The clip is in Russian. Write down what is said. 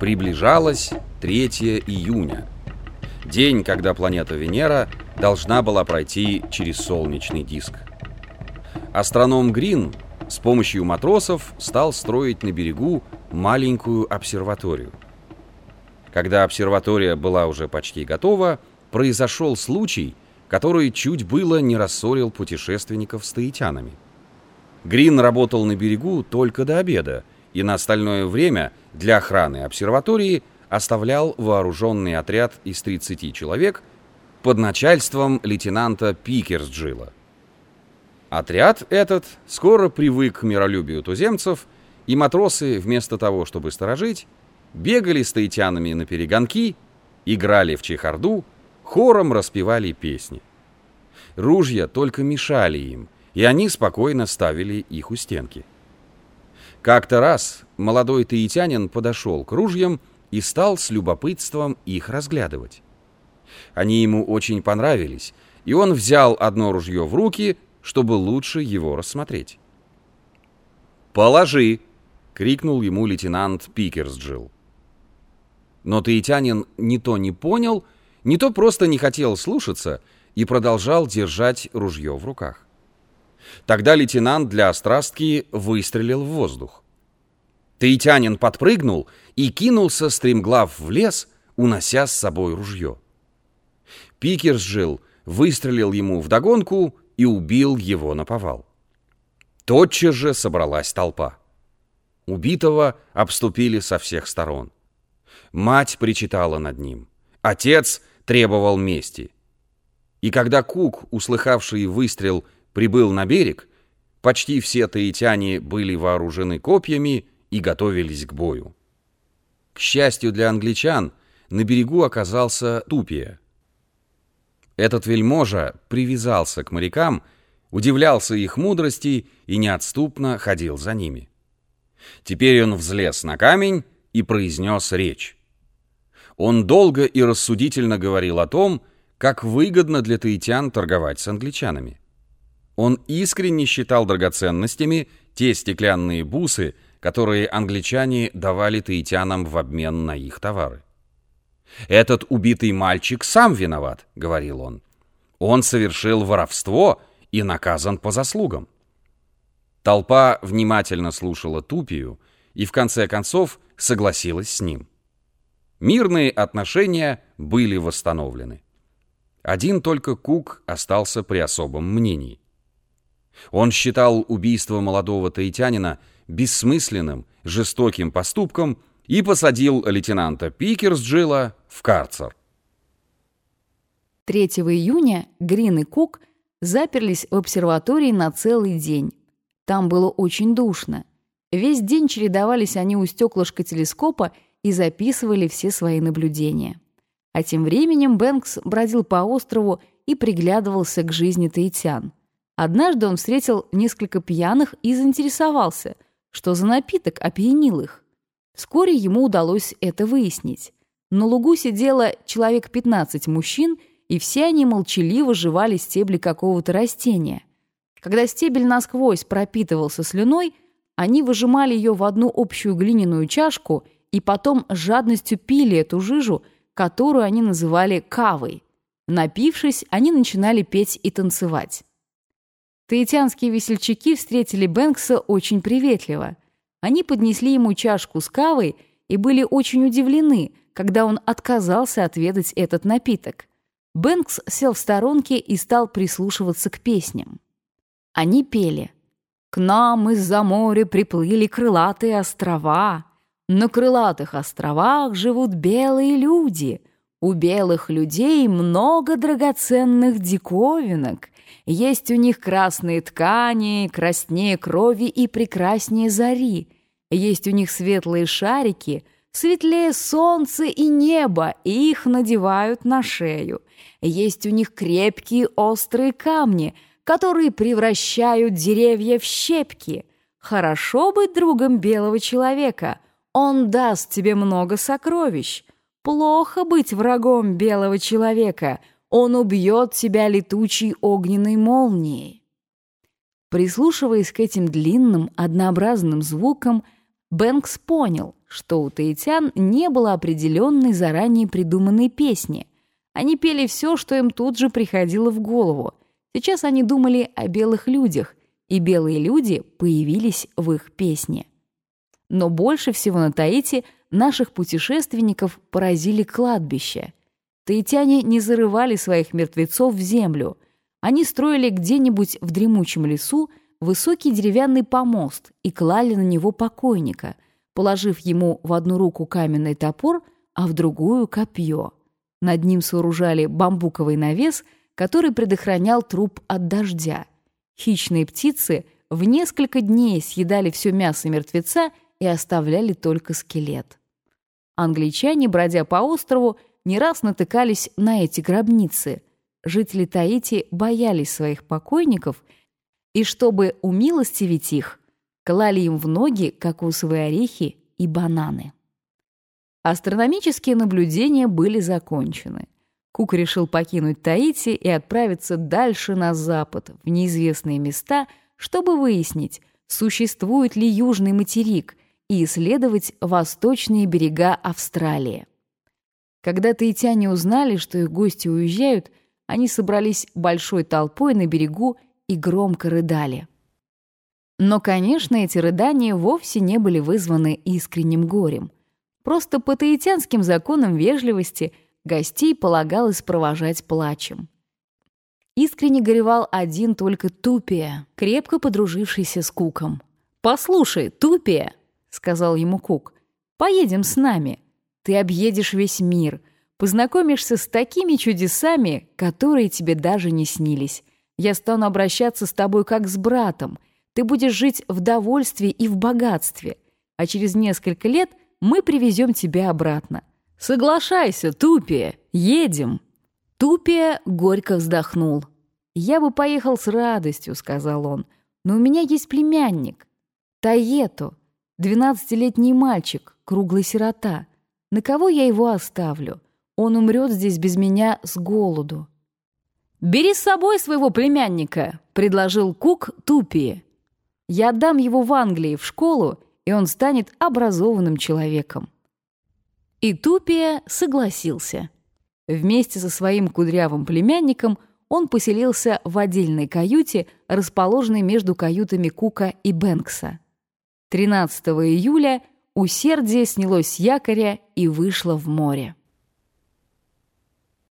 Приближалось 3 июня. День, когда планета Венера должна была пройти через солнечный диск. Астроном Грин с помощью матросов стал строить на берегу маленькую обсерваторию. Когда обсерватория была уже почти готова, произошел случай, который чуть было не рассорил путешественников с таитянами. Грин работал на берегу только до обеда, и на остальное время для охраны обсерватории оставлял вооруженный отряд из 30 человек под начальством лейтенанта Пикерсджилла. Отряд этот скоро привык к миролюбию туземцев, и матросы, вместо того, чтобы сторожить, бегали с таитянами на перегонки, играли в чехарду, хором распевали песни. Ружья только мешали им, и они спокойно ставили их у стенки. Как-то раз молодой таитянин подошел к ружьям и стал с любопытством их разглядывать. Они ему очень понравились, и он взял одно ружье в руки, чтобы лучше его рассмотреть. «Положи!» — крикнул ему лейтенант Пикерсджилл. Но таитянин не то не понял, не то просто не хотел слушаться и продолжал держать ружье в руках. Тогда лейтенант для острастки выстрелил в воздух. Таитянин подпрыгнул и кинулся стремглав в лес, унося с собой ружье. Пикерсджилл выстрелил ему вдогонку и убил его на повал. Тотчас же собралась толпа. Убитого обступили со всех сторон. Мать причитала над ним. Отец требовал мести. И когда Кук, услыхавший выстрел, прибыл на берег, почти все таитяне были вооружены копьями и готовились к бою. К счастью для англичан, на берегу оказался Тупия. Этот вельможа привязался к морякам, удивлялся их мудрости и неотступно ходил за ними. Теперь он взлез на камень и произнес речь. Он долго и рассудительно говорил о том, как выгодно для таитян торговать с англичанами. Он искренне считал драгоценностями те стеклянные бусы, которые англичане давали таитянам в обмен на их товары. «Этот убитый мальчик сам виноват», — говорил он. «Он совершил воровство и наказан по заслугам». Толпа внимательно слушала Тупию и в конце концов согласилась с ним. Мирные отношения были восстановлены. Один только Кук остался при особом мнении. Он считал убийство молодого таитянина бессмысленным, жестоким поступком и посадил лейтенанта Пикерсджилла в карцер. 3 июня Грин и Кук заперлись в обсерватории на целый день. Там было очень душно. Весь день чередовались они у стеклышка телескопа и записывали все свои наблюдения. А тем временем Бэнкс бродил по острову и приглядывался к жизни таитян. Однажды он встретил несколько пьяных и заинтересовался, что за напиток опьянил их. Вскоре ему удалось это выяснить. На лугу сидело человек 15 мужчин, и все они молчаливо жевали стебли какого-то растения. Когда стебель насквозь пропитывался слюной, они выжимали ее в одну общую глиняную чашку и потом жадностью пили эту жижу, которую они называли кавой. Напившись, они начинали петь и танцевать. Таитянские весельчаки встретили Бэнкса очень приветливо. Они поднесли ему чашку с кавой и были очень удивлены, когда он отказался отведать этот напиток. Бэнкс сел в сторонке и стал прислушиваться к песням. Они пели «К нам из-за моря приплыли крылатые острова. На крылатых островах живут белые люди. У белых людей много драгоценных диковинок. Есть у них красные ткани, краснее крови и прекраснее зари. Есть у них светлые шарики, светлее солнца и неба, и их надевают на шею. Есть у них крепкие острые камни, которые превращают деревья в щепки. Хорошо быть другом белого человека — он даст тебе много сокровищ. Плохо быть врагом белого человека. Он убьет тебя летучей огненной молнией. Прислушиваясь к этим длинным, однообразным звукам, Бэнкс понял, что у таитян не было определенной заранее придуманной песни. Они пели все, что им тут же приходило в голову. Сейчас они думали о белых людях, и белые люди появились в их песне. Но больше всего на Таити наших путешественников поразили кладбища. Таитяне не зарывали своих мертвецов в землю. Они строили где-нибудь в дремучем лесу высокий деревянный помост и клали на него покойника, положив ему в одну руку каменный топор, а в другую — копье. Над ним сооружали бамбуковый навес, который предохранял труп от дождя. Хищные птицы в несколько дней съедали все мясо мертвеца и оставляли только скелет. Англичане, бродя по острову, не раз натыкались на эти гробницы. Жители Таити боялись своих покойников, и чтобы умилостивить их, клали им в ноги кокосовые орехи и бананы. Астрономические наблюдения были закончены. Кук решил покинуть Таити и отправиться дальше на запад, в неизвестные места, чтобы выяснить, существует ли Южный материк и исследовать восточные берега Австралии. Когда таитяне узнали, что их гости уезжают, они собрались большой толпой на берегу и громко рыдали. Но, конечно, эти рыдания вовсе не были вызваны искренним горем. Просто по таитянским законам вежливости гостей полагалось провожать плачем. Искренне горевал один только Тупия, крепко подружившийся с Куком. «Послушай, Тупия!» — сказал ему Кук. «Поедем с нами. Ты объедешь весь мир, познакомишься с такими чудесами, которые тебе даже не снились. Я стану обращаться с тобой как с братом. Ты будешь жить в довольстве и в богатстве. А через несколько лет мы привезем тебя обратно. Соглашайся, Тупия, едем». Тупия горько вздохнул. «Я бы поехал с радостью», — сказал он, — «но у меня есть племянник. Таето, Двенадцатилетний мальчик, круглый сирота. На кого я его оставлю? Он умрет здесь без меня с голоду. «Бери с собой своего племянника», — предложил Кук Тупи. «Я отдам его в Англии в школу, и он станет образованным человеком». И Тупия согласился. Вместе со своим кудрявым племянником он поселился в отдельной каюте, расположенной между каютами Кука и Бэнкса. 13 июля усердие снялось с якоря и вышло в море.